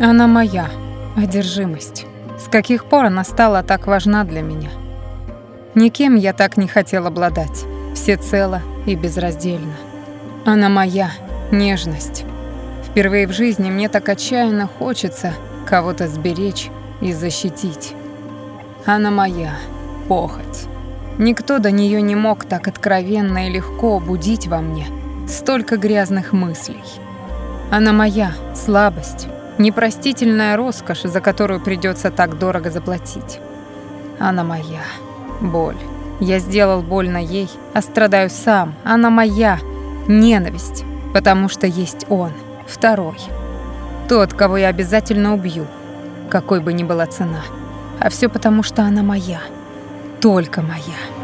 Она моя. Одержимость. С каких пор она стала так важна для меня? Никем я так не хотел обладать. Всецело и безраздельно. Она моя. Нежность. Впервые в жизни мне так отчаянно хочется кого-то сберечь и защитить. Она моя. Похоть. Никто до нее не мог так откровенно и легко будить во мне столько грязных мыслей. Она моя слабость, непростительная роскошь, за которую придется так дорого заплатить. Она моя боль. Я сделал больно ей, а страдаю сам. Она моя ненависть, потому что есть он, второй. Тот, кого я обязательно убью, какой бы ни была цена. А все потому, что она моя только моя.